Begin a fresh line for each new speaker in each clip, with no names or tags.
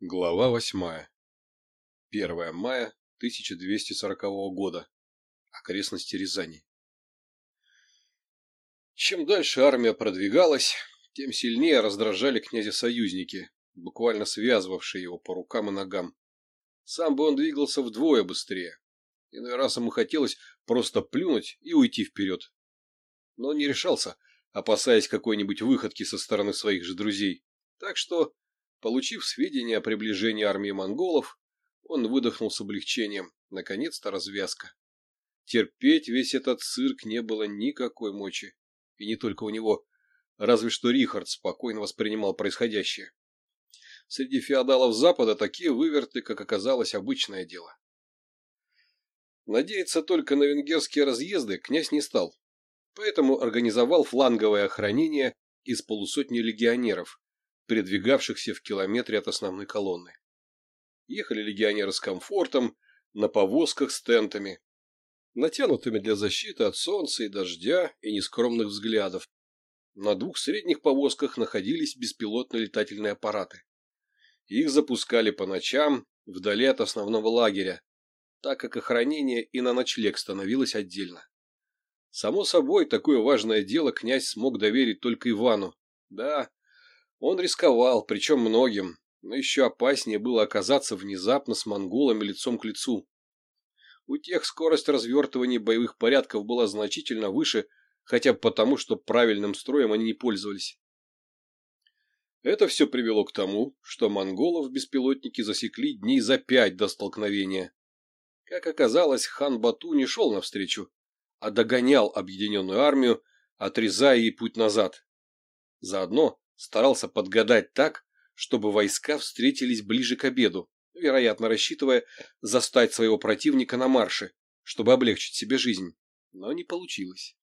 Глава 8. 1 мая 1240 года. Окрестности Рязани. Чем дальше армия продвигалась, тем сильнее раздражали князя союзники, буквально связывавшие его по рукам и ногам. Сам бы он двигался вдвое быстрее. Иной раз ему хотелось просто плюнуть и уйти вперед. Но он не решался, опасаясь какой-нибудь выходки со стороны своих же друзей. Так что Получив сведения о приближении армии монголов, он выдохнул с облегчением. Наконец-то развязка. Терпеть весь этот цирк не было никакой мочи. И не только у него. Разве что Рихард спокойно воспринимал происходящее. Среди феодалов Запада такие выверты, как оказалось, обычное дело. Надеяться только на венгерские разъезды князь не стал, поэтому организовал фланговое охранение из полусотни легионеров, передвигавшихся в километре от основной колонны. Ехали легионеры с комфортом, на повозках с тентами, натянутыми для защиты от солнца и дождя и нескромных взглядов. На двух средних повозках находились беспилотные летательные аппараты. Их запускали по ночам вдали от основного лагеря, так как охранение и на ночлег становилось отдельно. Само собой, такое важное дело князь смог доверить только Ивану. Да, он рисковал, причем многим, но еще опаснее было оказаться внезапно с монголами лицом к лицу. У тех скорость развертывания боевых порядков была значительно выше, хотя бы потому, что правильным строем они не пользовались. Это все привело к тому, что монголов беспилотники засекли дней за пять до столкновения. Как оказалось, хан Бату не шел навстречу, а догонял объединенную армию, отрезая ей путь назад. Заодно старался подгадать так, чтобы войска встретились ближе к обеду, вероятно рассчитывая застать своего противника на марше, чтобы облегчить себе жизнь, но не получилось.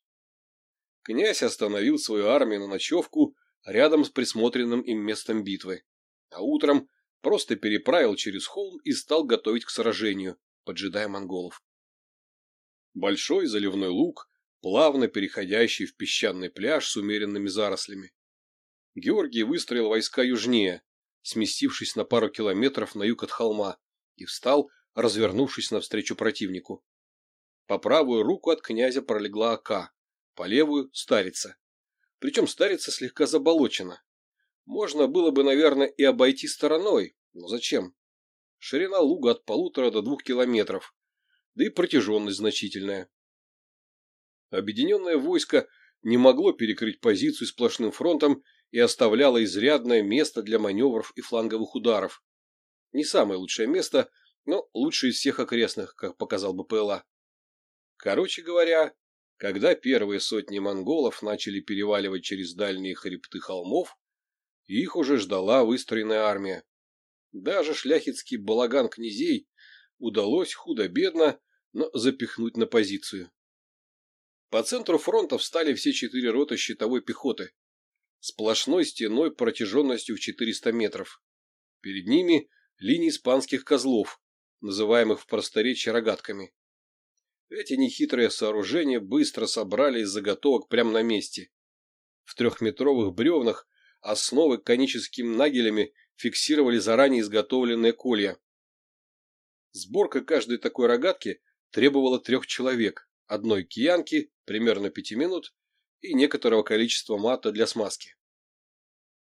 Князь остановил свою армию на ночевку рядом с присмотренным им местом битвы, а утром просто переправил через холм и стал готовить к сражению, поджидая монголов. Большой заливной луг, плавно переходящий в песчаный пляж с умеренными зарослями, Георгий выстроил войска южнее, сместившись на пару километров на юг от холма, и встал, развернувшись навстречу противнику. По правую руку от князя пролегла ока, по левую — старица. Причем старица слегка заболочена. Можно было бы, наверное, и обойти стороной, но зачем? Ширина луга от полутора до двух километров, да и протяженность значительная. Объединенное войско не могло перекрыть позицию сплошным фронтом и оставляла изрядное место для маневров и фланговых ударов. Не самое лучшее место, но лучшее из всех окрестных, как показал бы БПЛА. Короче говоря, когда первые сотни монголов начали переваливать через дальние хребты холмов, их уже ждала выстроенная армия. Даже шляхетский балаган князей удалось худо-бедно, но запихнуть на позицию. По центру фронта встали все четыре рота щитовой пехоты, сплошной стеной протяженностью в 400 метров. Перед ними линии испанских козлов, называемых в просторечии рогатками. Эти нехитрые сооружения быстро собрали из заготовок прямо на месте. В трехметровых бревнах основы коническими нагелями фиксировали заранее изготовленные колья. Сборка каждой такой рогатки требовала трех человек, одной киянки, примерно пяти минут, и некоторого количества мата для смазки.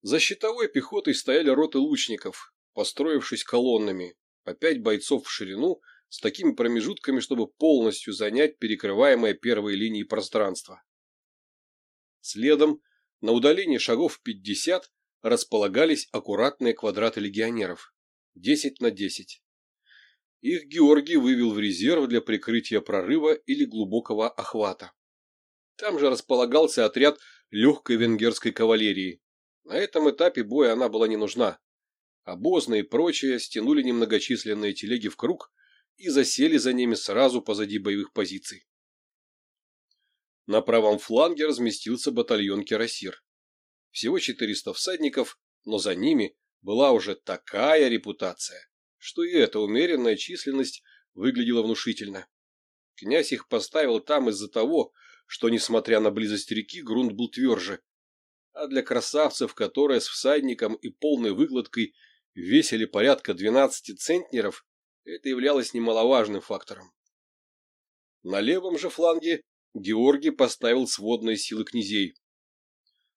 За щитовой пехотой стояли роты лучников, построившись колоннами, по пять бойцов в ширину, с такими промежутками, чтобы полностью занять перекрываемое первой линией пространство. Следом, на удалении шагов 50, располагались аккуратные квадраты легионеров. 10 на 10. Их Георгий вывел в резерв для прикрытия прорыва или глубокого охвата. Там же располагался отряд легкой венгерской кавалерии, на этом этапе боя она была не нужна. Обозные и прочие стянули немногочисленные телеги в круг и засели за ними сразу позади боевых позиций. На правом фланге разместился батальон Кирасир. Всего 400 всадников, но за ними была уже такая репутация, что и эта умеренная численность выглядела внушительно. Князь их поставил там из-за того, что, несмотря на близость реки, грунт был тверже, а для красавцев, которые с всадником и полной выкладкой весили порядка 12 центнеров, это являлось немаловажным фактором. На левом же фланге Георгий поставил сводные силы князей.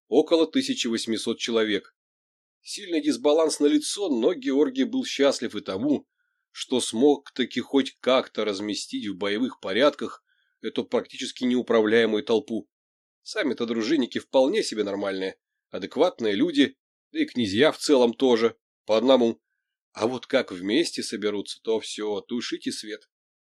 Около 1800 человек. Сильный дисбаланс на лицо, но Георгий был счастлив и тому, что смог таки хоть как-то разместить в боевых порядках эту практически неуправляемую толпу. Сами-то дружинники вполне себе нормальные, адекватные люди, да и князья в целом тоже, по одному. А вот как вместе соберутся, то все, тушите свет.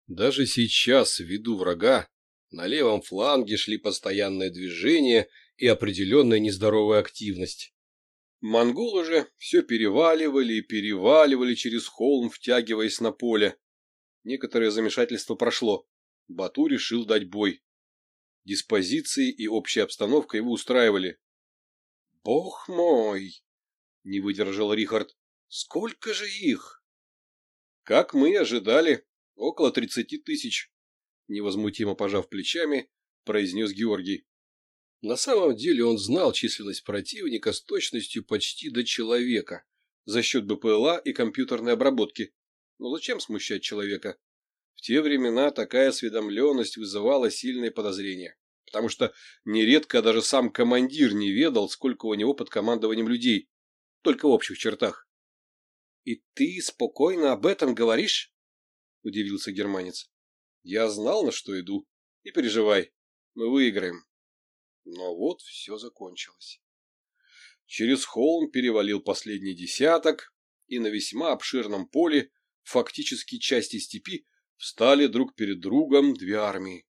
Даже сейчас, ввиду врага, на левом фланге шли постоянное движение и определенная нездоровая активность. Монголы же все переваливали и переваливали через холм, втягиваясь на поле. Некоторое замешательство прошло. Бату решил дать бой диспозиции и общая обстановка его устраивали. — Бог мой! — не выдержал Рихард. — Сколько же их? — Как мы и ожидали, около тридцати тысяч, — невозмутимо пожав плечами, произнес Георгий. На самом деле он знал численность противника с точностью почти до человека за счет БПЛА и компьютерной обработки. Но зачем смущать человека? В те времена такая осведомленность вызывала сильные подозрения, потому что нередко даже сам командир не ведал, сколько у него под командованием людей, только в общих чертах. — И ты спокойно об этом говоришь? — удивился германец. — Я знал, на что иду. Не переживай, мы выиграем. Но вот все закончилось. Через холм перевалил последний десяток, и на весьма обширном поле, фактически части степи, встали друг перед другом две армии.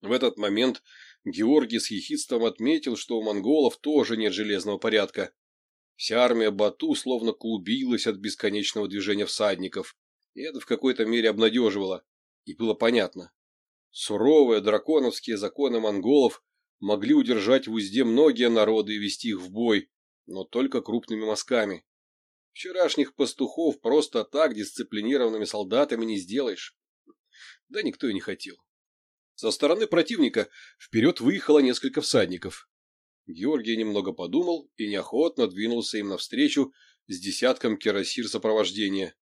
В этот момент Георгий с ехидством отметил, что у монголов тоже нет железного порядка. Вся армия Бату словно клубилась от бесконечного движения всадников, и это в какой-то мере обнадеживало, и было понятно. Суровые драконовские законы монголов могли удержать в узде многие народы и вести их в бой, но только крупными мазками. Вчерашних пастухов просто так дисциплинированными солдатами не сделаешь да никто и не хотел. Со стороны противника вперед выехало несколько всадников. Георгий немного подумал и неохотно двинулся им навстречу с десятком кирасир сопровождения.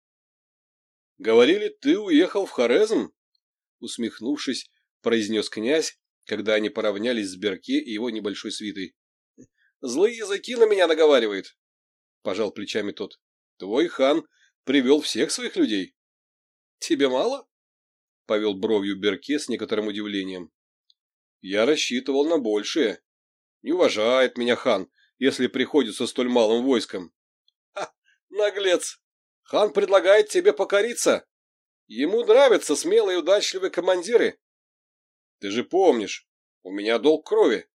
— Говорили, ты уехал в Хорезм? — усмехнувшись, произнес князь, когда они поравнялись с Берке и его небольшой свитой. — Злые языки на меня наговаривает, — пожал плечами тот. — Твой хан привел всех своих людей. — Тебе мало? — повел бровью Берке с некоторым удивлением. «Я рассчитывал на большее. Не уважает меня хан, если приходится столь малым войском». Наглец! Хан предлагает тебе покориться. Ему нравятся смелые и удачливые командиры. Ты же помнишь, у меня долг крови.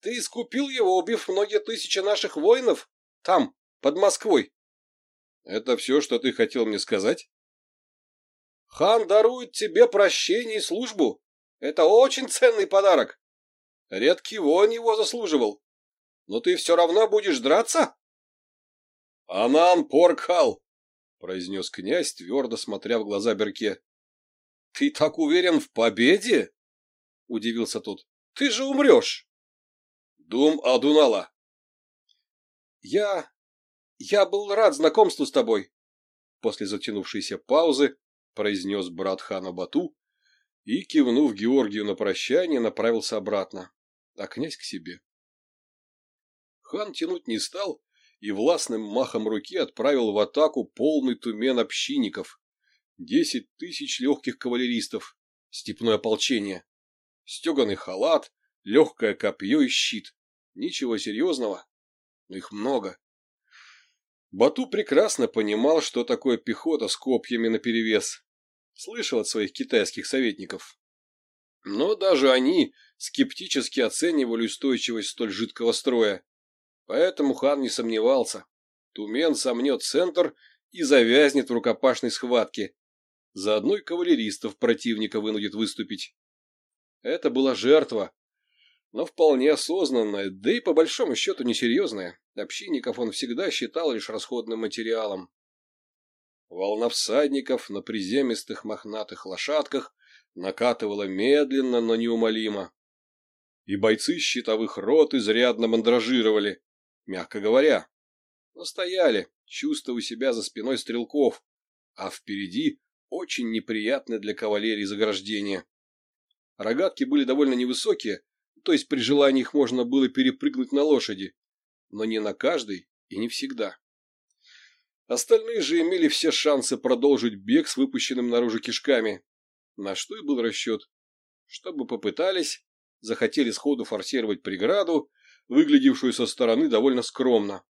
Ты искупил его, убив многие тысячи наших воинов там, под Москвой». «Это все, что ты хотел мне сказать?» Хан дарует тебе прощение и службу. Это очень ценный подарок. Редкий он его заслуживал. Но ты все равно будешь драться? — Анан Поркхал, — произнес князь, твердо смотря в глаза Берке. — Ты так уверен в победе? — удивился тот. — Ты же умрешь. — Дум Адунала. — Я... я был рад знакомству с тобой. После затянувшейся паузы произнес брат хана Бату и, кивнув Георгию на прощание, направился обратно, а князь к себе. Хан тянуть не стал и властным махом руки отправил в атаку полный тумен общинников, десять тысяч легких кавалеристов, степное ополчение, стеганый халат, легкое копье и щит. Ничего серьезного, но их много. Бату прекрасно понимал, что такое пехота с копьями наперевес слышал от своих китайских советников. Но даже они скептически оценивали устойчивость столь жидкого строя. Поэтому хан не сомневался. Тумен сомнет центр и завязнет в рукопашной схватке. Заодно и кавалеристов противника вынудит выступить. Это была жертва, но вполне осознанная, да и по большому счету несерьезная. Общинников он всегда считал лишь расходным материалом. Волна всадников на приземистых мохнатых лошадках накатывала медленно, но неумолимо. И бойцы щитовых рот изрядно мандражировали, мягко говоря. Но стояли, чувствуя себя за спиной стрелков, а впереди очень неприятное для кавалерии заграждение. Рогатки были довольно невысокие, то есть при желании их можно было перепрыгнуть на лошади, но не на каждой и не всегда. Остальные же имели все шансы продолжить бег с выпущенным наружу кишками. На что и был расчет. Чтобы попытались, захотели сходу форсировать преграду, выглядевшую со стороны довольно скромно.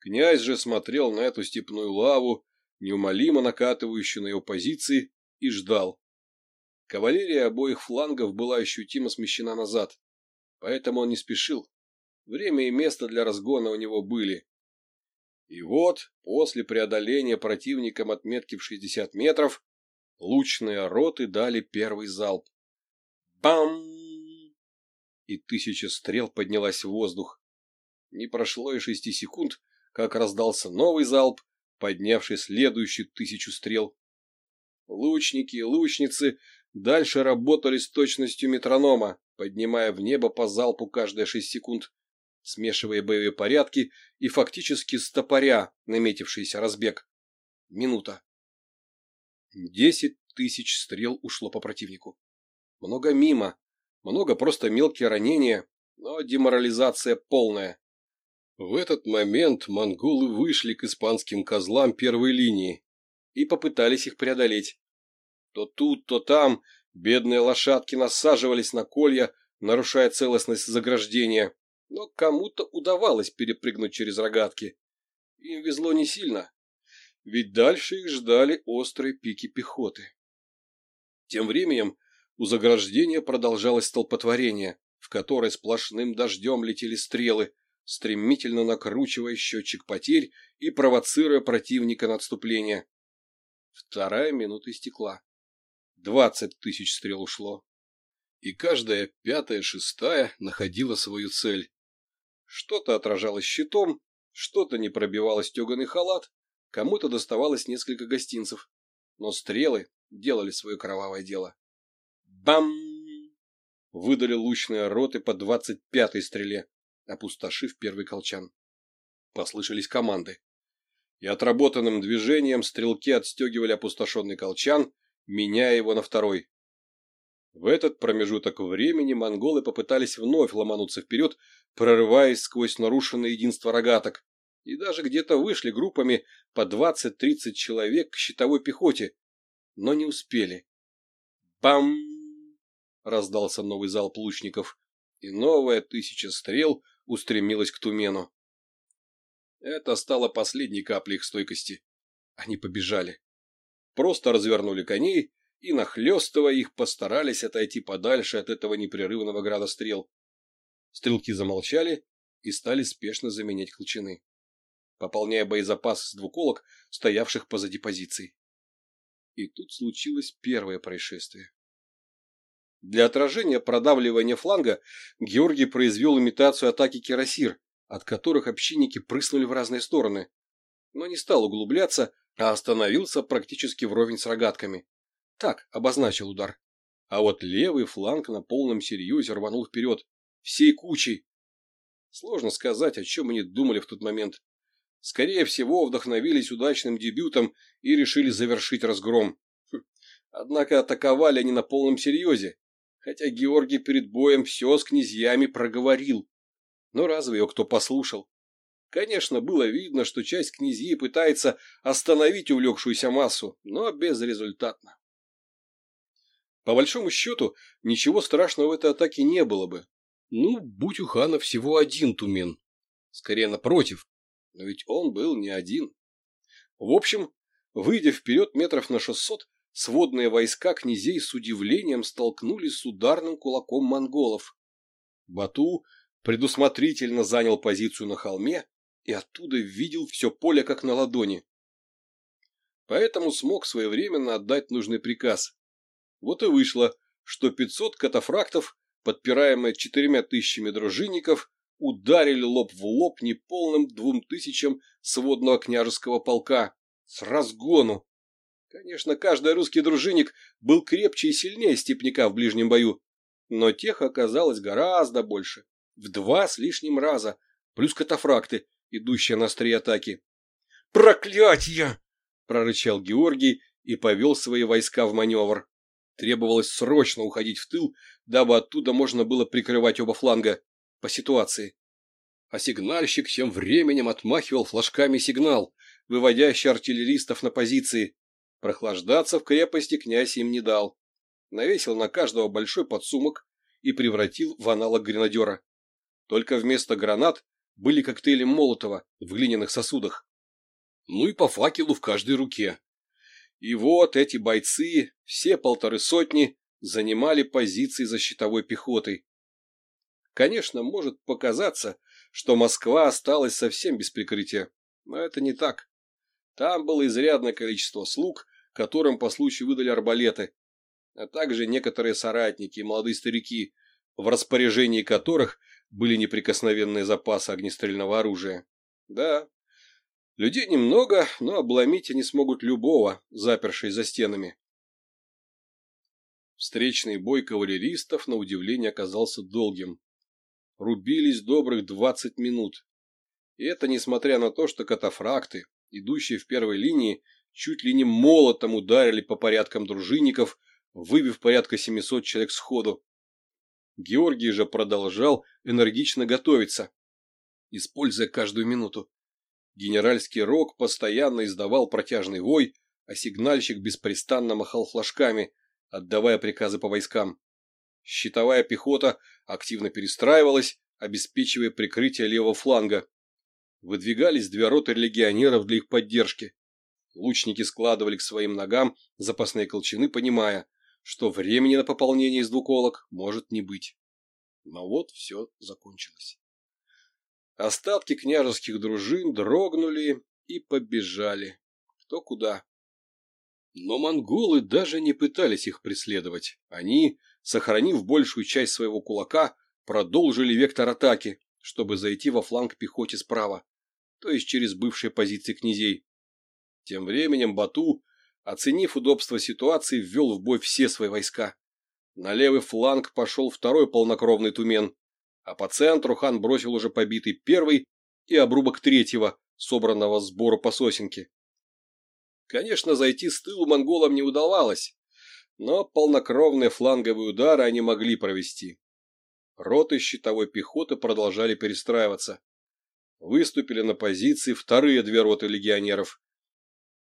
Князь же смотрел на эту степную лаву, неумолимо накатывающую на его позиции, и ждал. Кавалерия обоих флангов была ощутимо смещена назад, поэтому он не спешил. Время и место для разгона у него были. И вот, после преодоления противником отметки в 60 метров, лучные роты дали первый залп. Бам! И тысяча стрел поднялась в воздух. Не прошло и шести секунд, как раздался новый залп, поднявший следующую тысячу стрел. Лучники и лучницы дальше работали с точностью метронома, поднимая в небо по залпу каждые шесть секунд смешивая боевые порядки и фактически стопоря наметившийся разбег. Минута. Десять тысяч стрел ушло по противнику. Много мимо, много просто мелкие ранения, но деморализация полная. В этот момент монголы вышли к испанским козлам первой линии и попытались их преодолеть. То тут, то там бедные лошадки насаживались на колья, нарушая целостность заграждения но кому-то удавалось перепрыгнуть через рогатки. Им везло не сильно, ведь дальше их ждали острые пики пехоты. Тем временем у заграждения продолжалось столпотворение, в которое сплошным дождем летели стрелы, стремительно накручивая счетчик потерь и провоцируя противника на отступление. Вторая минута истекла. Двадцать тысяч стрел ушло. И каждая пятая-шестая находила свою цель. Что-то отражалось щитом, что-то не пробивало стеганый халат, кому-то доставалось несколько гостинцев. Но стрелы делали свое кровавое дело. Бам! Выдали лучные роты по двадцать пятой стреле, опустошив первый колчан. Послышались команды. И отработанным движением стрелки отстегивали опустошенный колчан, меняя его на второй. В этот промежуток времени монголы попытались вновь ломануться вперед, прорываясь сквозь нарушенное единство рогаток, и даже где-то вышли группами по 20-30 человек к щитовой пехоте, но не успели. Бам! раздался новый залп лучников, и новая тысяча стрел устремилась к Тумену. Это стало последней каплей их стойкости. Они побежали. Просто развернули коней и, нахлестывая их, постарались отойти подальше от этого непрерывного града стрел. Стрелки замолчали и стали спешно заменять колчаны, пополняя боезапас с двуколок, стоявших позади позиций. И тут случилось первое происшествие. Для отражения продавливания фланга Георгий произвел имитацию атаки кирасир, от которых общинники прыснули в разные стороны, но не стал углубляться, а остановился практически вровень с рогатками, так, обозначил удар. А вот левый фланг на полном серьезе рванул вперед. Всей кучей. Сложно сказать, о чем они думали в тот момент. Скорее всего, вдохновились удачным дебютом и решили завершить разгром. Хм, однако атаковали они на полном серьезе, хотя Георгий перед боем все с князьями проговорил. Но разве его кто послушал? Конечно, было видно, что часть князьи пытается остановить увлекшуюся массу, но безрезультатно. По большому счету, ничего страшного в этой атаке не было бы. Ну, будь у хана всего один тумен. Скорее напротив. Но ведь он был не один. В общем, выйдя вперед метров на шестьсот, сводные войска князей с удивлением столкнулись с ударным кулаком монголов. Бату предусмотрительно занял позицию на холме и оттуда видел все поле как на ладони. Поэтому смог своевременно отдать нужный приказ. Вот и вышло, что 500 катафрактов, подпираемые четырьмя тысячами дружинников, ударили лоб в лоб неполным двум тысячам сводного княжеского полка. С разгону! Конечно, каждый русский дружинник был крепче и сильнее степняка в ближнем бою, но тех оказалось гораздо больше, в два с лишним раза, плюс катафракты, идущие на острие атаки. «Проклятье!» – прорычал Георгий и повел свои войска в маневр. Требовалось срочно уходить в тыл, дабы оттуда можно было прикрывать оба фланга. По ситуации. А сигнальщик тем временем отмахивал флажками сигнал, выводящий артиллеристов на позиции. Прохлаждаться в крепости князь им не дал. Навесил на каждого большой подсумок и превратил в аналог гренадера. Только вместо гранат были коктейли Молотова в глиняных сосудах. Ну и по факелу в каждой руке. И вот эти бойцы, все полторы сотни, занимали позиции за щитовой пехотой. Конечно, может показаться, что Москва осталась совсем без прикрытия, но это не так. Там было изрядное количество слуг, которым по случаю выдали арбалеты, а также некоторые соратники и молодые старики, в распоряжении которых были неприкосновенные запасы огнестрельного оружия. Да, Людей немного, но обломить они смогут любого, запершей за стенами. Встречный бой кавалеристов, на удивление, оказался долгим. Рубились добрых двадцать минут. И это несмотря на то, что катафракты, идущие в первой линии, чуть ли не молотом ударили по порядкам дружинников, выбив порядка 700 человек сходу. Георгий же продолжал энергично готовиться, используя каждую минуту. Генеральский рог постоянно издавал протяжный вой, а сигнальщик беспрестанно махал флажками, отдавая приказы по войскам. Щитовая пехота активно перестраивалась, обеспечивая прикрытие левого фланга. Выдвигались две роты легионеров для их поддержки. Лучники складывали к своим ногам запасные колчаны, понимая, что времени на пополнение из двуколок может не быть. Но вот все закончилось. Остатки княжеских дружин дрогнули и побежали. Кто куда. Но монголы даже не пытались их преследовать. Они, сохранив большую часть своего кулака, продолжили вектор атаки, чтобы зайти во фланг пехоте справа, то есть через бывшие позиции князей. Тем временем Бату, оценив удобство ситуации, ввел в бой все свои войска. На левый фланг пошел второй полнокровный тумен, а по центру хан бросил уже побитый первый и обрубок третьего, собранного сбора по сосенке. Конечно, зайти с тылу монголам не удавалось, но полнокровные фланговые удары они могли провести. Роты щитовой пехоты продолжали перестраиваться. Выступили на позиции вторые две роты легионеров.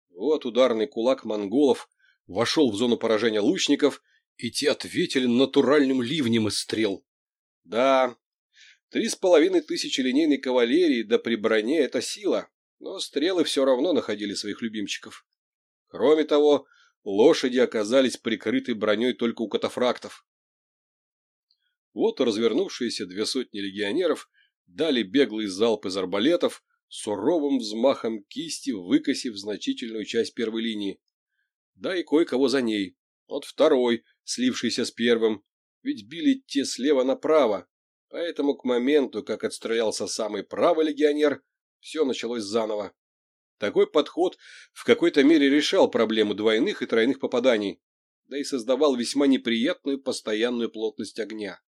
Вот ударный кулак монголов вошел в зону поражения лучников, и те ответили натуральным ливнем из стрел. Да, Три с половиной тысячи линейной кавалерии, да при броне – это сила, но стрелы все равно находили своих любимчиков. Кроме того, лошади оказались прикрыты броней только у катафрактов. Вот развернувшиеся две сотни легионеров дали беглый залп из арбалетов, суровым взмахом кисти выкосив значительную часть первой линии. Да и кое-кого за ней, от второй, слившейся с первым, ведь били те слева направо, Поэтому к моменту, как отстрелялся самый правый легионер, все началось заново. Такой подход в какой-то мере решал проблему двойных и тройных попаданий, да и создавал весьма неприятную постоянную плотность огня.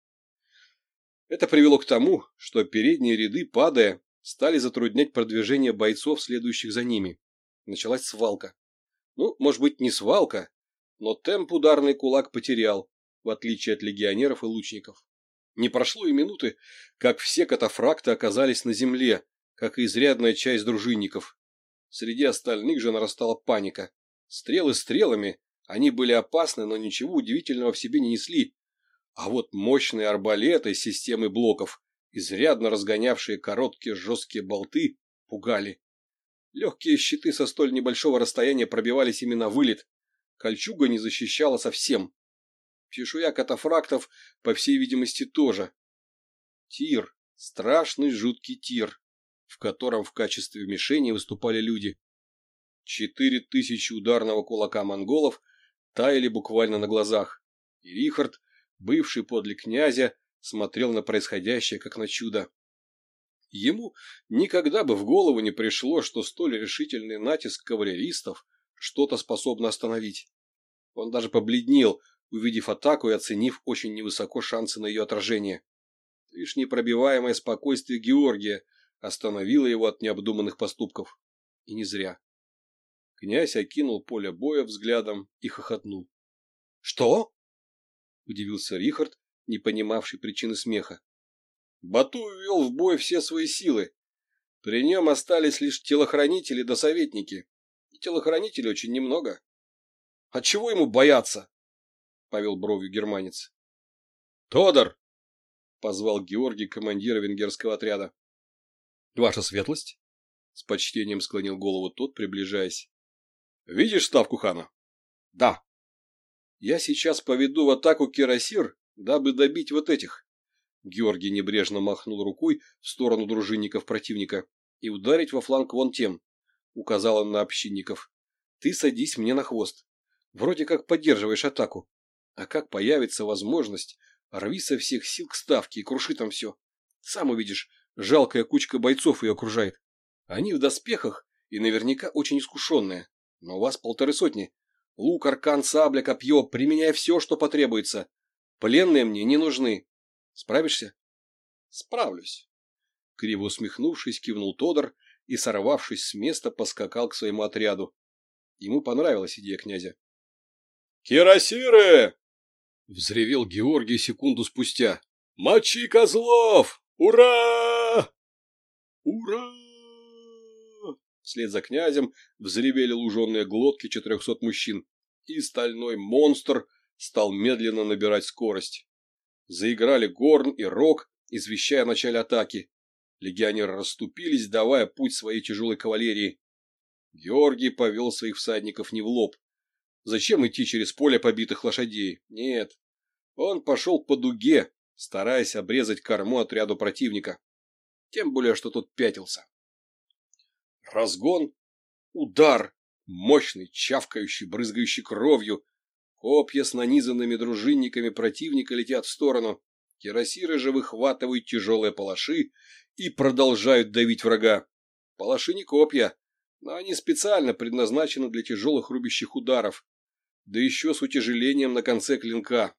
Это привело к тому, что передние ряды, падая, стали затруднять продвижение бойцов, следующих за ними. Началась свалка. Ну, может быть, не свалка, но темп ударный кулак потерял, в отличие от легионеров и лучников. Не прошло и минуты, как все катафракты оказались на земле, как и изрядная часть дружинников. Среди остальных же нарастала паника. Стрелы стрелами, они были опасны, но ничего удивительного в себе не несли. А вот мощные арбалеты системы блоков, изрядно разгонявшие короткие жесткие болты, пугали. Легкие щиты со столь небольшого расстояния пробивались именно вылет. Кольчуга не защищала совсем. Чешуя катафрактов, по всей видимости, тоже. Тир. Страшный жуткий тир, в котором в качестве мишени выступали люди. Четыре тысячи ударного кулака монголов таяли буквально на глазах, и Рихард, бывший подле князя, смотрел на происходящее как на чудо. Ему никогда бы в голову не пришло, что столь решительный натиск кавалеристов что-то способно остановить. Он даже побледнел, увидев атаку и оценив очень невысоко шансы на ее отражение. Лишь непробиваемое спокойствие Георгия остановило его от необдуманных поступков. И не зря. Князь окинул поле боя взглядом и хохотнул. «Что?» – удивился Рихард, не понимавший причины смеха. Бату ввел в бой все свои силы. При нем остались лишь телохранители да советники. И телохранителей очень немного. А чего ему бояться? — повел бровью германец. «Тодор!» — позвал Георгий командира венгерского отряда. «Ваша светлость?» — с почтением склонил голову тот, приближаясь. «Видишь ставку хана?» «Да». «Я сейчас поведу в атаку Кирасир, дабы добить вот этих». Георгий небрежно махнул рукой в сторону дружинников противника и ударить во фланг вон тем, указал он на общинников. Ты садись мне на хвост. Вроде как поддерживаешь атаку. А как появится возможность, рви со всех сил к ставке и круши там все. Сам увидишь, жалкая кучка бойцов ее окружает. Они в доспехах и наверняка очень искушенные, но у вас полторы сотни. Лук, аркан, сабля, копье, применяй все, что потребуется. Пленные мне не нужны. Справишься? Справлюсь. Криво усмехнувшись, кивнул Тодор и, сорвавшись с места, поскакал к своему отряду. Ему понравилась идея князя. «Кирасиры!» — взревел Георгий секунду спустя. «Мочи козлов! Ура!» «Ура!» Вслед за князем взревели луженые глотки четырехсот мужчин, и стальной монстр стал медленно набирать скорость. Заиграли горн и рог, извещая о начале атаки. Легионеры расступились, давая путь своей тяжелой кавалерии. Георгий повел своих всадников не в лоб, Зачем идти через поле побитых лошадей? Нет. Он пошел по дуге, стараясь обрезать корму отряду противника. Тем более, что тот пятился. Разгон. Удар. Мощный, чавкающий, брызгающий кровью. Копья с нанизанными дружинниками противника летят в сторону. Кирасиры же выхватывают тяжелые палаши и продолжают давить врага. Палаши не копья, но они специально предназначены для тяжелых рубящих ударов да еще с утяжелением на конце клинка.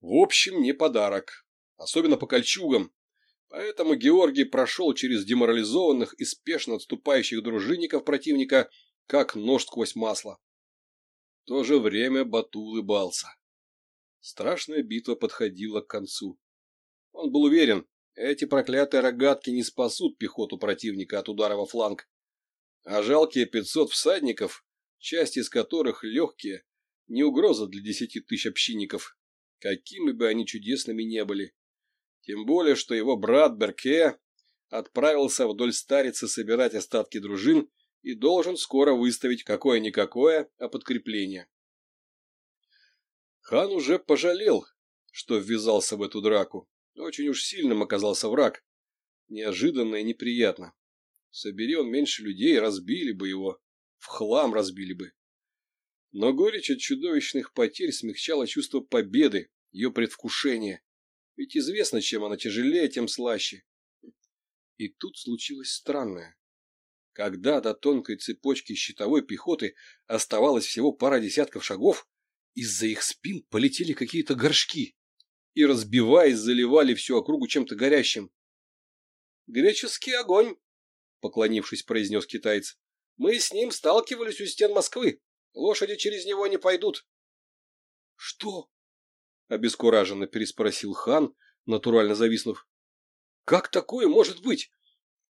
В общем, не подарок, особенно по кольчугам, поэтому Георгий прошел через деморализованных и спешно отступающих дружинников противника, как нож сквозь масло. В то же время Бату улыбался. Страшная битва подходила к концу. Он был уверен, эти проклятые рогатки не спасут пехоту противника от удара во фланг. А жалкие пятьсот всадников часть из которых легкие, не угроза для десяти тысяч общинников, какими бы они чудесными не были. Тем более, что его брат Берке отправился вдоль старицы собирать остатки дружин и должен скоро выставить какое-никакое, а подкрепление. Хан уже пожалел, что ввязался в эту драку. Очень уж сильным оказался враг. Неожиданно и неприятно. Собери он меньше людей, разбили бы его в хлам разбили бы. Но горечь от чудовищных потерь смягчала чувство победы, ее предвкушение. Ведь известно, чем она тяжелее, тем слаще. И тут случилось странное. Когда до тонкой цепочки щитовой пехоты оставалось всего пара десятков шагов, из-за их спин полетели какие-то горшки и, разбиваясь, заливали всю округу чем-то горящим. «Греческий огонь!» — поклонившись, произнес китаец. Мы с ним сталкивались у стен Москвы. Лошади через него не пойдут. — Что? — обескураженно переспросил хан, натурально зависнув. — Как такое может быть?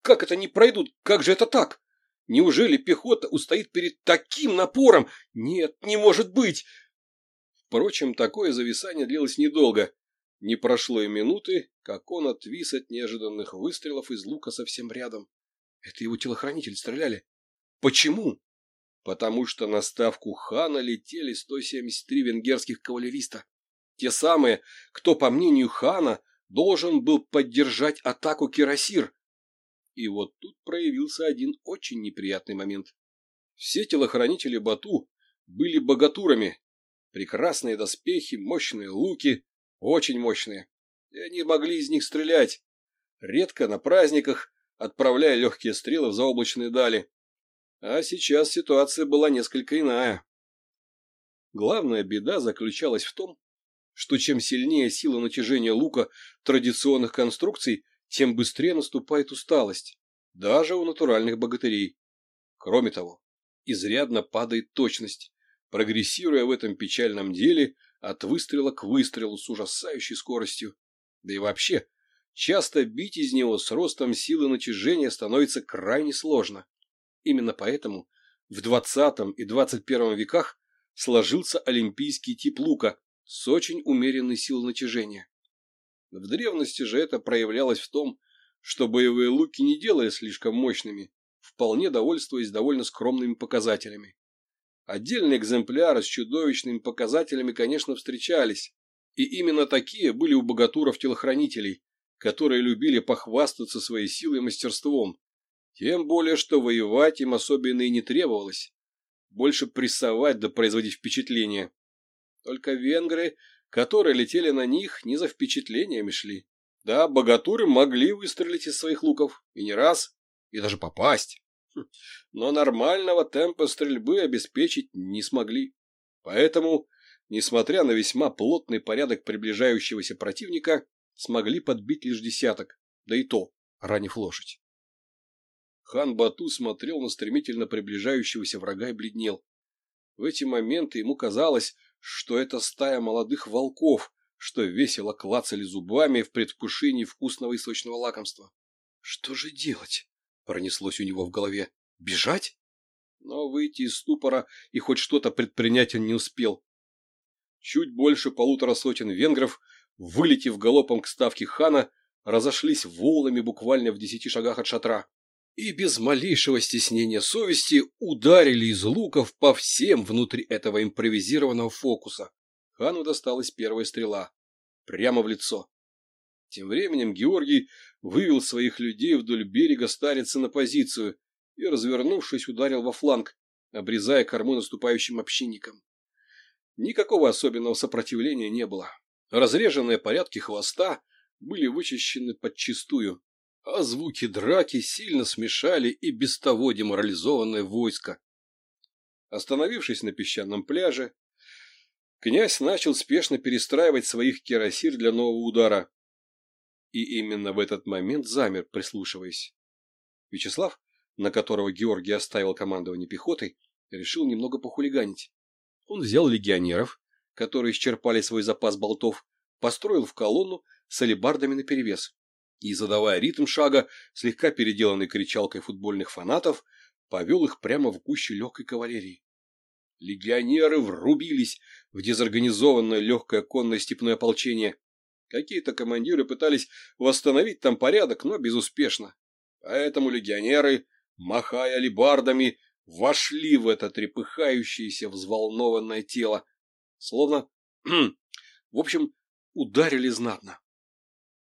Как это не пройдут? Как же это так? Неужели пехота устоит перед таким напором? Нет, не может быть! Впрочем, такое зависание длилось недолго. Не прошло и минуты, как он отвис от неожиданных выстрелов из лука совсем рядом. Это его телохранители стреляли. Почему? Потому что на ставку хана летели 173 венгерских кавалериста. Те самые, кто, по мнению хана, должен был поддержать атаку Кирасир. И вот тут проявился один очень неприятный момент. Все телохранители Бату были богатурами. Прекрасные доспехи, мощные луки, очень мощные. И они могли из них стрелять. Редко на праздниках, отправляя легкие стрелы в заоблачные дали. А сейчас ситуация была несколько иная. Главная беда заключалась в том, что чем сильнее сила натяжения лука традиционных конструкций, тем быстрее наступает усталость, даже у натуральных богатырей. Кроме того, изрядно падает точность, прогрессируя в этом печальном деле от выстрела к выстрелу с ужасающей скоростью. Да и вообще, часто бить из него с ростом силы натяжения становится крайне сложно. Именно поэтому в 20 и 21 веках сложился олимпийский тип лука с очень умеренной силой натяжения. В древности же это проявлялось в том, что боевые луки не делали слишком мощными, вполне довольствуясь довольно скромными показателями. Отдельные экземпляры с чудовищными показателями, конечно, встречались, и именно такие были у богатуров-телохранителей, которые любили похвастаться своей силой и мастерством, тем более, что воевать им особенно и не требовалось. Больше прессовать да производить впечатление. Только венгры, которые летели на них, не за впечатлениями шли. Да, богатуры могли выстрелить из своих луков, и не раз, и даже попасть. Хм, но нормального темпа стрельбы обеспечить не смогли. Поэтому, несмотря на весьма плотный порядок приближающегося противника, смогли подбить лишь десяток, да и то, ранив лошадь. Хан Бату смотрел на стремительно приближающегося врага и бледнел. В эти моменты ему казалось, что это стая молодых волков, что весело клацали зубами в предвкушении вкусного и сочного лакомства. «Что же делать?» — пронеслось у него в голове. «Бежать?» Но выйти из ступора и хоть что-то предпринять он не успел. Чуть больше полутора сотен венгров, вылетев галопом к ставке хана, разошлись волнами буквально в десяти шагах от шатра и без малейшего стеснения совести ударили из луков по всем внутри этого импровизированного фокуса. Хану досталась первая стрела. Прямо в лицо. Тем временем Георгий вывел своих людей вдоль берега старицы на позицию и, развернувшись, ударил во фланг, обрезая корму наступающим общинникам. Никакого особенного сопротивления не было. Разреженные порядки хвоста были вычищены подчистую, а звуки драки сильно смешали и без того деморализованное войско. Остановившись на песчаном пляже, князь начал спешно перестраивать своих кирасир для нового удара. И именно в этот момент замер, прислушиваясь. Вячеслав, на которого Георгий оставил командование пехотой, решил немного похулиганить. Он взял легионеров, которые исчерпали свой запас болтов, построил в колонну с алебардами наперевес и, задавая ритм шага, слегка переделанный кричалкой футбольных фанатов, повел их прямо в гуще легкой кавалерии. Легионеры врубились в дезорганизованное легкое конное степное ополчение. Какие-то командиры пытались восстановить там порядок, но безуспешно. Поэтому легионеры, махая алебардами, вошли в это трепыхающееся взволнованное тело, словно, в общем, ударили знатно.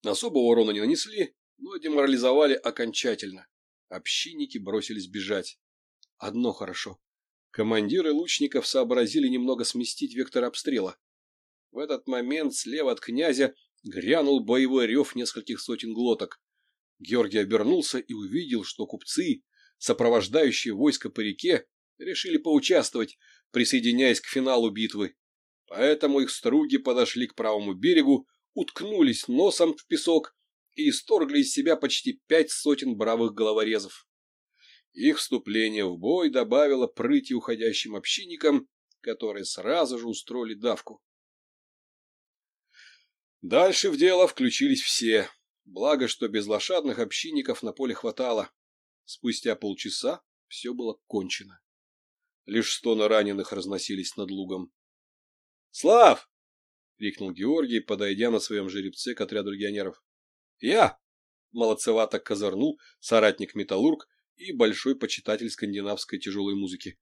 Особого урона не нанесли, но деморализовали окончательно. Общинники бросились бежать. Одно хорошо. Командиры лучников сообразили немного сместить вектор обстрела. В этот момент слева от князя грянул боевой рев нескольких сотен глоток. Георгий обернулся и увидел, что купцы, сопровождающие войско по реке, решили поучаствовать, присоединяясь к финалу битвы. Поэтому их струги подошли к правому берегу, уткнулись носом в песок и исторгли из себя почти пять сотен бравых головорезов. Их вступление в бой добавило прыти уходящим общинникам, которые сразу же устроили давку. Дальше в дело включились все, благо, что без лошадных общинников на поле хватало. Спустя полчаса все было кончено. Лишь стоны раненых разносились над лугом. — Слав, — крикнул Георгий, подойдя на своем жеребце к отряду легионеров. «Я!» — молодцевато козырнул соратник-металлург и большой почитатель скандинавской тяжелой музыки.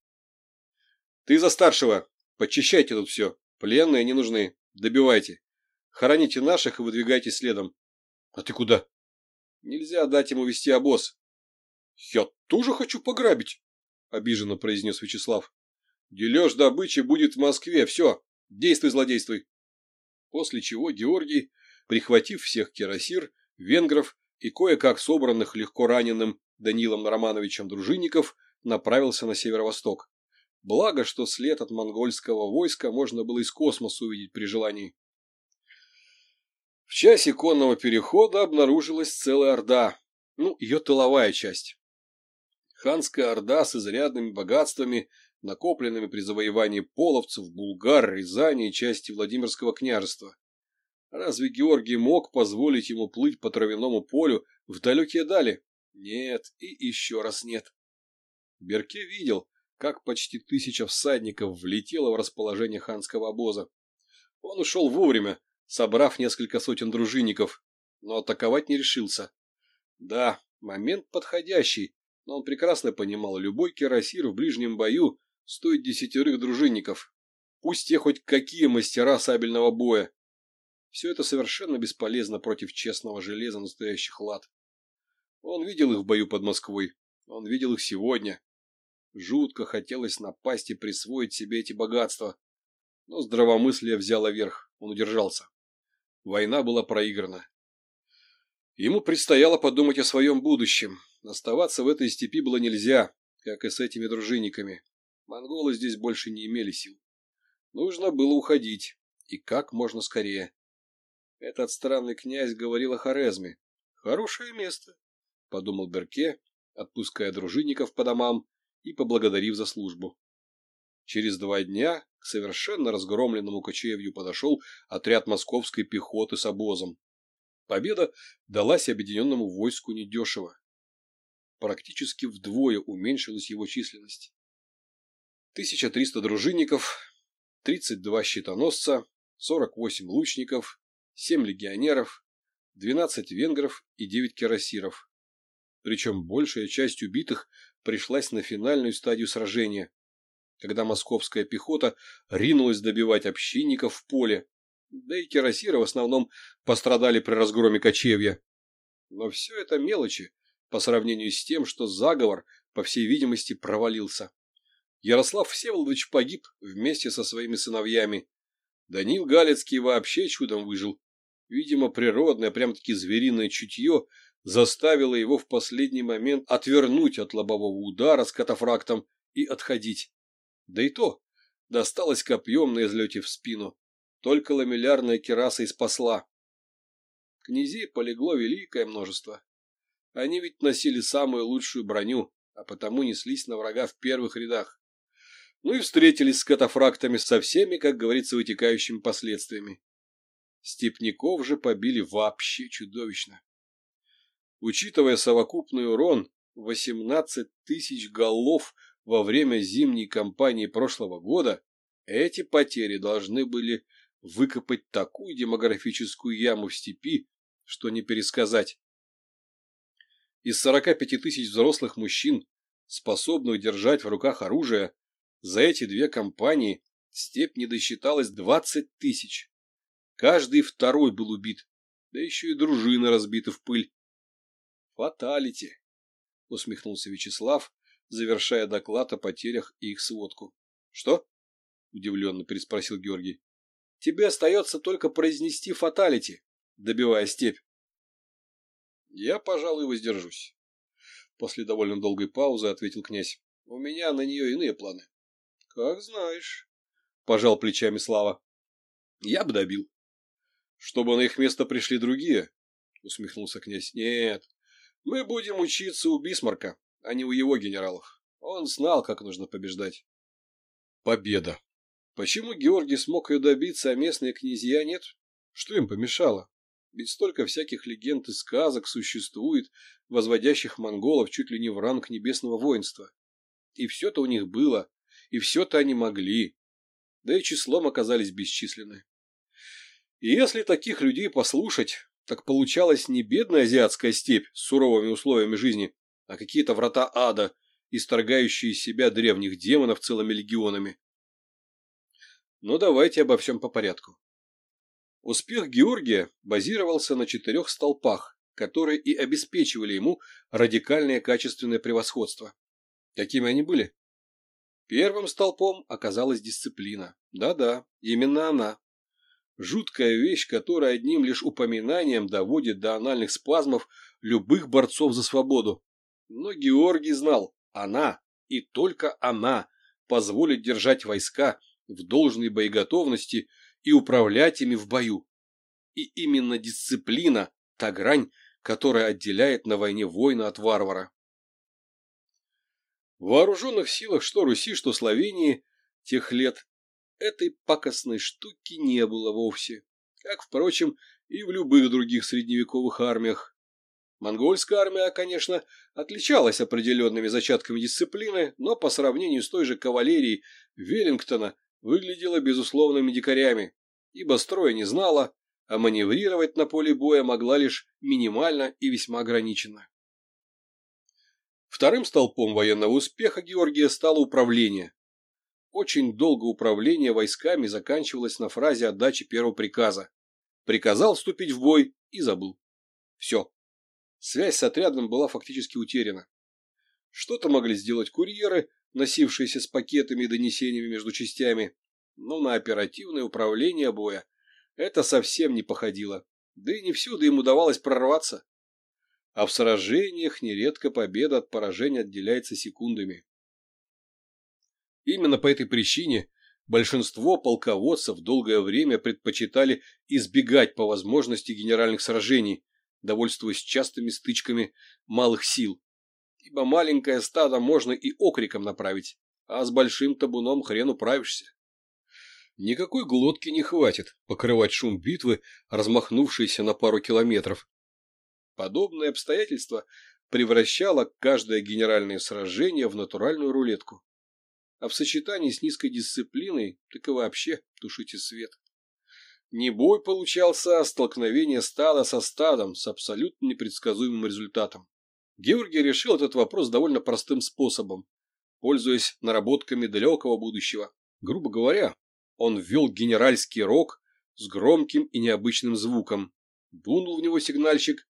«Ты за старшего! Почищайте тут все! Пленные не нужны! Добивайте! Хороните наших и выдвигайте следом!» «А ты куда?» «Нельзя дать ему вести обоз!» «Я тоже хочу пограбить!» — обиженно произнес Вячеслав. «Дележ добычи будет в Москве! Все! Действуй, злодействуй!» после чего Георгий, прихватив всех кирасир, венгров и кое-как собранных легко раненым Данилом Романовичем дружинников, направился на северо-восток. Благо, что след от монгольского войска можно было из космоса увидеть при желании. В часе конного перехода обнаружилась целая орда, ну, ее тыловая часть. Ханская орда с изрядными богатствами – накопленными при завоевании половцев, булгар, Рязани и части Владимирского княжества. Разве Георгий мог позволить ему плыть по травяному полю в далекие дали? Нет, и еще раз нет. Берке видел, как почти тысяча всадников влетело в расположение ханского обоза. Он ушел вовремя, собрав несколько сотен дружинников, но атаковать не решился. Да, момент подходящий, но он прекрасно понимал, любой кирасир в ближнем бою стоит десятерых дружинников. Пусть те хоть какие мастера сабельного боя. Все это совершенно бесполезно против честного железа настоящих лад. Он видел их в бою под Москвой. Он видел их сегодня. Жутко хотелось напасть и присвоить себе эти богатства. Но здравомыслие взяло верх. Он удержался. Война была проиграна. Ему предстояло подумать о своем будущем. Оставаться в этой степи было нельзя, как и с этими дружинниками. Монголы здесь больше не имели сил. Нужно было уходить, и как можно скорее. Этот странный князь говорил о Хорезме. «Хорошее место», — подумал Берке, отпуская дружинников по домам и поблагодарив за службу. Через два дня к совершенно разгромленному кочевью подошел отряд московской пехоты с обозом. Победа далась объединенному войску недешево. Практически вдвое уменьшилась его численность. 1300 дружинников, 32 щитоносца, 48 лучников, 7 легионеров, 12 венгров и 9 кирасиров. Причем большая часть убитых пришлась на финальную стадию сражения, когда московская пехота ринулась добивать общинников в поле, да и кирасиры в основном пострадали при разгроме кочевья. Но все это мелочи по сравнению с тем, что заговор, по всей видимости, провалился. Ярослав Всеволодович погиб вместе со своими сыновьями. Данил Галицкий вообще чудом выжил. Видимо, природное, прям-таки звериное чутье заставило его в последний момент отвернуть от лобового удара с катафрактом и отходить. Да и то, досталось копьем на излете в спину. Только ламеллярная кераса и спасла. Князей полегло великое множество. Они ведь носили самую лучшую броню, а потому неслись на врага в первых рядах ну и встретились с катафрактами со всеми, как говорится, вытекающими последствиями. Степняков же побили вообще чудовищно. Учитывая совокупный урон, 18 тысяч голов во время зимней кампании прошлого года, эти потери должны были выкопать такую демографическую яму в степи, что не пересказать. Из 45 тысяч взрослых мужчин, способных держать в руках оружие, за эти две компании степь не досчиталась 20 тысяч. Каждый второй был убит, да еще и дружина разбита в пыль. «Фаталити!» — усмехнулся Вячеслав, завершая доклад о потерях и их сводку. «Что?» — удивленно переспросил Георгий. «Тебе остается только произнести фаталити, добивая степь». «Я, пожалуй, воздержусь», — после довольно долгой паузы ответил князь. «У меня на нее иные планы». «Как знаешь», — пожал плечами Слава. «Я бы добил». «Чтобы на их место пришли другие», — усмехнулся князь. «Нет, мы будем учиться у Бисмарка, а не у его генералов. Он знал, как нужно побеждать». «Победа», Почему Георгий смог ее добиться, а местные князья нет? Что им помешало? Ведь столько всяких легенд и сказок существует, возводящих монголов чуть ли не в ранг небесного воинства. И все-то у них было, и все-то они могли, да и числом оказались бесчисленны. И если таких людей послушать, так получалась не бедная азиатская степь с суровыми условиями жизни, а какие-то врата ада, исторгающие себя древних демонов целыми легионами. Но давайте обо всем по порядку. Успех Георгия базировался на четырех столпах, которые и обеспечивали ему радикальное качественное превосходство. Какими они были? Первым столпом оказалась дисциплина. Да-да, именно она. Жуткая вещь, которая одним лишь упоминанием доводит до анальных спазмов любых борцов за свободу. Но Георгий знал, она, и только она, позволит держать войска в должной боеготовности и управлять ими в бою. И именно дисциплина – та грань, которая отделяет на войне воина от варвара вооруженных силах что Руси, что Словении тех лет этой пакостной штуки не было вовсе, как, впрочем, и в любых других средневековых армиях. Монгольская армия, конечно, отличалась определенными зачатками дисциплины, но по сравнению с той же кавалерией Веллингтона выглядела безусловными дикарями, ибо строя не знала, а маневрировать на поле боя могла лишь минимально и весьма ограниченно. Вторым столпом военного успеха Георгия стало управление. Очень долго управление войсками заканчивалось на фразе отдачи первого приказа. Приказал вступить в бой и забыл. Все. Связь с отрядом была фактически утеряна. Что-то могли сделать курьеры, носившиеся с пакетами и донесениями между частями, но на оперативное управление боя это совсем не походило. Да и не всюду им удавалось прорваться а в сражениях нередко победа от поражения отделяется секундами. Именно по этой причине большинство полководцев долгое время предпочитали избегать по возможности генеральных сражений, довольствуясь частыми стычками малых сил, ибо маленькое стадо можно и окриком направить, а с большим табуном хрен управишься. Никакой глотки не хватит покрывать шум битвы, размахнувшейся на пару километров, Подобное обстоятельство превращало каждое генеральное сражение в натуральную рулетку. А в сочетании с низкой дисциплиной, так и вообще тушите свет. Не бой получался, а столкновение стада со стадом с абсолютно непредсказуемым результатом. Георгий решил этот вопрос довольно простым способом, пользуясь наработками далекого будущего. Грубо говоря, он ввел генеральский рог с громким и необычным звуком. Дунул в него сигнальщик,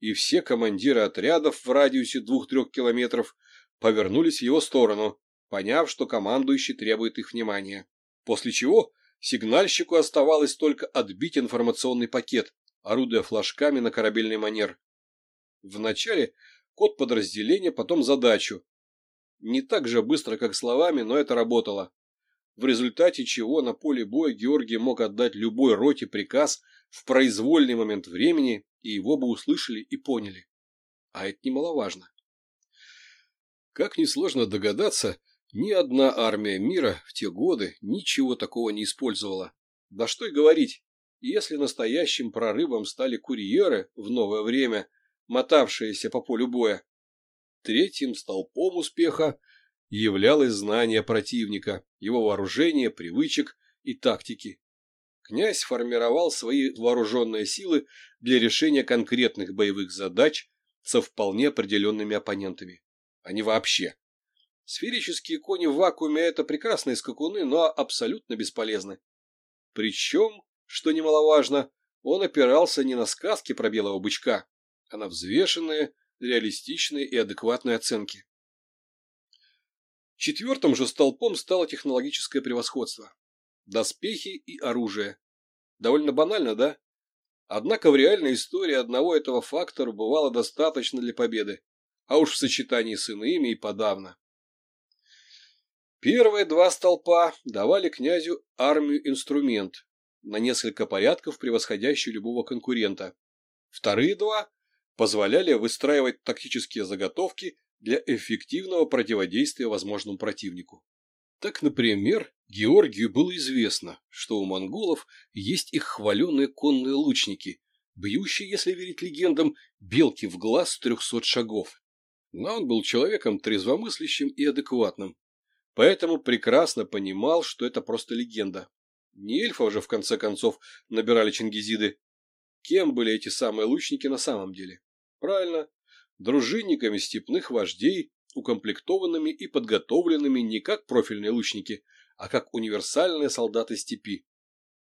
и все командиры отрядов в радиусе двух-трех километров повернулись в его сторону, поняв, что командующий требует их внимания. После чего сигнальщику оставалось только отбить информационный пакет, орудуя флажками на корабельный манер. Вначале код подразделения, потом задачу. Не так же быстро, как словами, но это работало. В результате чего на поле боя Георгий мог отдать любой роте приказ в произвольный момент времени и его бы услышали и поняли. А это немаловажно. Как несложно догадаться, ни одна армия мира в те годы ничего такого не использовала. Да что и говорить, если настоящим прорывом стали курьеры в новое время, мотавшиеся по полю боя. Третьим столпом успеха являлось знание противника, его вооружение, привычек и тактики князь формировал свои вооруженные силы для решения конкретных боевых задач со вполне определенными оппонентами. А не вообще. Сферические кони в вакууме – это прекрасные скакуны, но абсолютно бесполезны. Причем, что немаловажно, он опирался не на сказки про белого бычка, а на взвешенные, реалистичные и адекватные оценки. Четвертым же столпом стало технологическое превосходство доспехи и оружие. Довольно банально, да? Однако в реальной истории одного этого фактора бывало достаточно для победы, а уж в сочетании с иными и подавно. Первые два столпа давали князю армию инструмент, на несколько порядков превосходящий любого конкурента. Вторые два позволяли выстраивать тактические заготовки для эффективного противодействия возможному противнику. Так, например, Георгию было известно, что у монголов есть их хваленые конные лучники, бьющие, если верить легендам, белки в глаз с трехсот шагов. Но он был человеком трезвомыслящим и адекватным, поэтому прекрасно понимал, что это просто легенда. Не эльфов же, в конце концов, набирали чингизиды. Кем были эти самые лучники на самом деле? Правильно, дружинниками степных вождей, укомплектованными и подготовленными не как профильные лучники – а как универсальные солдаты степи.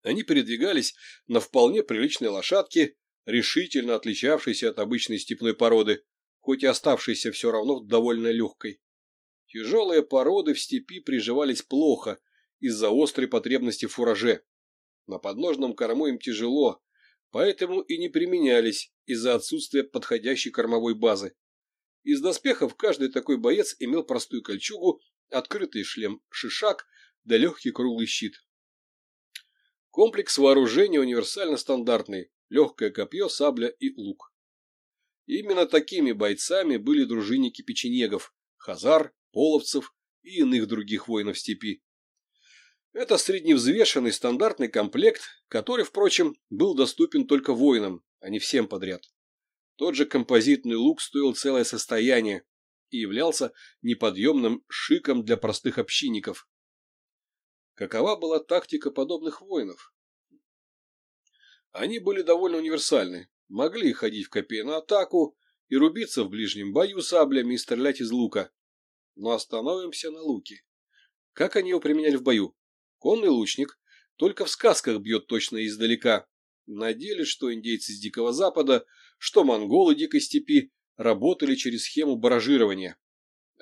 Они передвигались на вполне приличной лошадке, решительно отличавшейся от обычной степной породы, хоть и оставшейся все равно довольно легкой. Тяжелые породы в степи приживались плохо из-за острой потребности в фураже. На подножном корму им тяжело, поэтому и не применялись из-за отсутствия подходящей кормовой базы. Из доспехов каждый такой боец имел простую кольчугу, открытый шлем-шишак – да легкий круглый щит. Комплекс вооружения универсально стандартный – легкое копье, сабля и лук. Именно такими бойцами были дружинники печенегов, хазар, половцев и иных других воинов степи. Это средневзвешенный стандартный комплект, который, впрочем, был доступен только воинам, а не всем подряд. Тот же композитный лук стоил целое состояние и являлся неподъемным шиком для простых общинников. Какова была тактика подобных воинов? Они были довольно универсальны, могли ходить в копе на атаку и рубиться в ближнем бою саблями и стрелять из лука. Но остановимся на луке. Как они его применяли в бою? Конный лучник только в сказках бьет точно издалека. На деле, что индейцы с Дикого Запада, что монголы Дикой Степи работали через схему баражирования.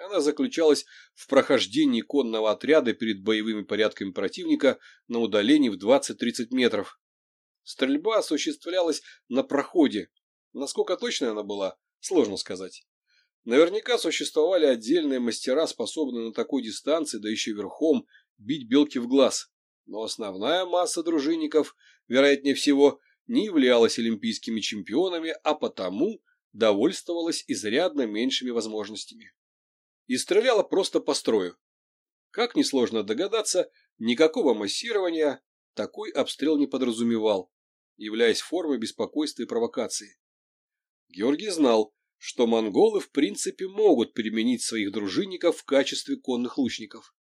Она заключалась в прохождении конного отряда перед боевыми порядками противника на удалении в 20-30 метров. Стрельба осуществлялась на проходе. Насколько точной она была, сложно сказать. Наверняка существовали отдельные мастера, способные на такой дистанции, да еще верхом, бить белки в глаз. Но основная масса дружинников, вероятнее всего, не являлась олимпийскими чемпионами, а потому довольствовалась изрядно меньшими возможностями и стреляла просто по строю. Как несложно догадаться, никакого массирования такой обстрел не подразумевал, являясь формой беспокойства и провокации. Георгий знал, что монголы в принципе могут применить своих дружинников в качестве конных лучников.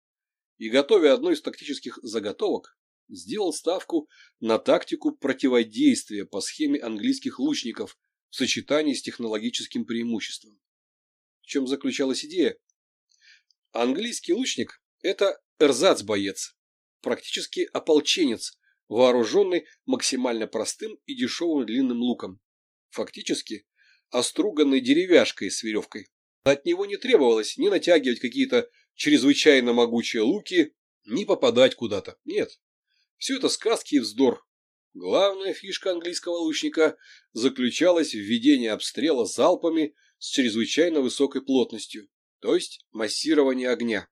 И, готовя одну из тактических заготовок, сделал ставку на тактику противодействия по схеме английских лучников в сочетании с технологическим преимуществом. В чем заключалась идея? Английский лучник – это эрзац-боец, практически ополченец, вооруженный максимально простым и дешевым длинным луком. Фактически, оструганной деревяшкой с веревкой. От него не требовалось ни натягивать какие-то чрезвычайно могучие луки, ни попадать куда-то. Нет. Все это сказки и вздор. Главная фишка английского лучника заключалась в ведении обстрела залпами с чрезвычайно высокой плотностью то есть массирование огня.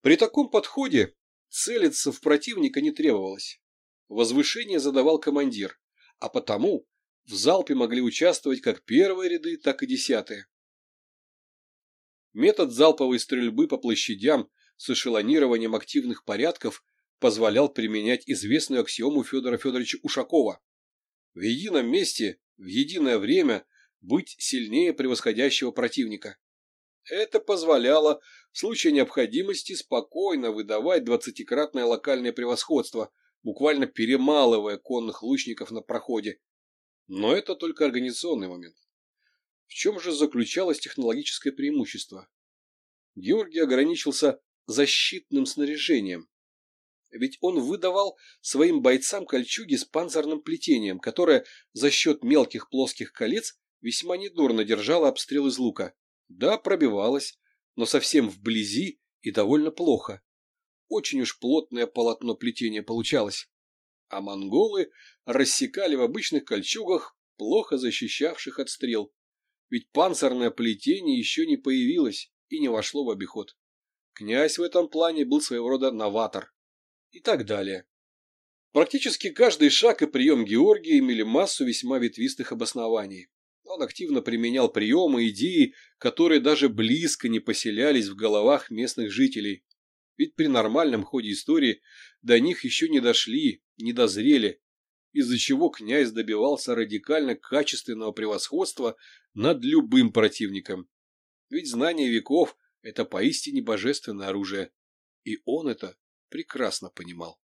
При таком подходе целиться в противника не требовалось. Возвышение задавал командир, а потому в залпе могли участвовать как первые ряды, так и десятые. Метод залповой стрельбы по площадям с эшелонированием активных порядков позволял применять известную аксиому Федора Федоровича Ушакова. В едином месте, в единое время быть сильнее превосходящего противника. Это позволяло в случае необходимости спокойно выдавать двадцатикратное локальное превосходство, буквально перемалывая конных лучников на проходе. Но это только организационный момент. В чем же заключалось технологическое преимущество? Георгий ограничился защитным снаряжением. Ведь он выдавал своим бойцам кольчуги с панцирным плетением, которое за счет мелких плоских колец весьма недурно держало обстрел из лука. Да, пробивалась, но совсем вблизи и довольно плохо. Очень уж плотное полотно плетения получалось. А монголы рассекали в обычных кольчугах, плохо защищавших от стрел. Ведь панцирное плетение еще не появилось и не вошло в обиход. Князь в этом плане был своего рода новатор. И так далее. Практически каждый шаг и прием Георгия имели массу весьма ветвистых обоснований. Он активно применял приемы, идеи, которые даже близко не поселялись в головах местных жителей. Ведь при нормальном ходе истории до них еще не дошли, не дозрели, из-за чего князь добивался радикально качественного превосходства над любым противником. Ведь знание веков – это поистине божественное оружие. И он это прекрасно понимал.